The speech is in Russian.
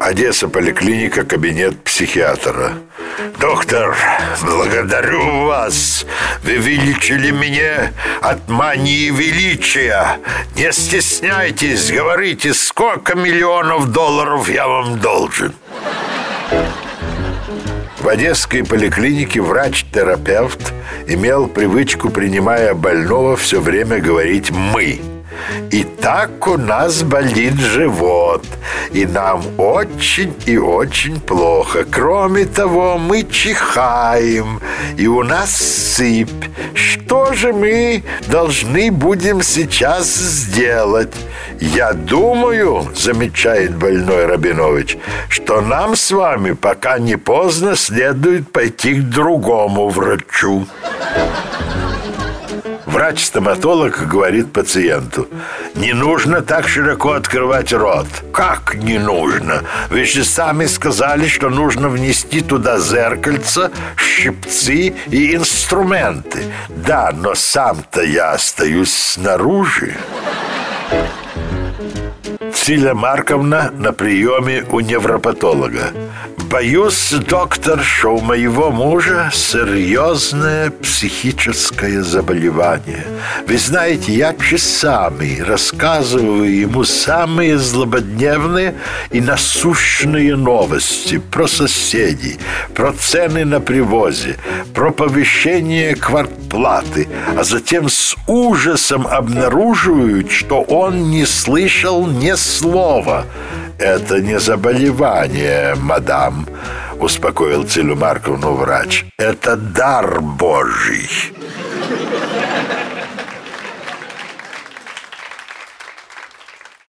Одесса, поликлиника, кабинет психиатра. Доктор, благодарю вас. Вы вылечили меня от мании величия. Не стесняйтесь, говорите, сколько миллионов долларов я вам должен. В одесской поликлинике врач-терапевт имел привычку, принимая больного, все время говорить «мы». И так у нас болит живот, и нам очень и очень плохо. Кроме того, мы чихаем, и у нас сыпь. Что же мы должны будем сейчас сделать? Я думаю, замечает больной Рабинович, что нам с вами, пока не поздно, следует пойти к другому врачу. Врач-стоматолог говорит пациенту Не нужно так широко открывать рот Как не нужно? Вы же сами сказали, что нужно внести туда зеркальце, щипцы и инструменты Да, но сам-то я остаюсь снаружи Циля Марковна на приеме у невропатолога. Боюсь, доктор, что у моего мужа серьезное психическое заболевание. Вы знаете, я часами рассказываю ему самые злободневные и насущные новости про соседей, про цены на привозе, про повещение квартплаты, а затем с ужасом обнаруживаю, что он не слышал ни слова. Это не заболевание, мадам, успокоил Целю Марковну врач. Это дар Божий.